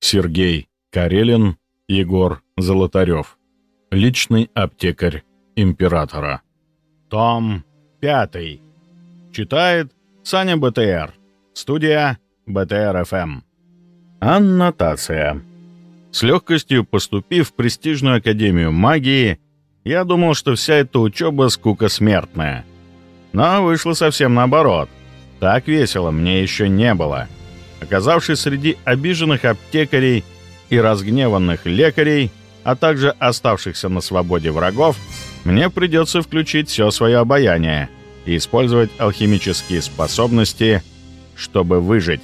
Сергей Карелин, Егор Золотарев. Личный аптекарь императора. Том 5. Читает Саня БТР. Студия БТР-ФМ. Аннотация. С легкостью поступив в престижную Академию магии, я думал, что вся эта учеба скука смертная. Но вышло совсем наоборот. Так весело мне еще не было. Оказавшись среди обиженных аптекарей и разгневанных лекарей, а также оставшихся на свободе врагов, мне придется включить все свое обаяние и использовать алхимические способности, чтобы выжить.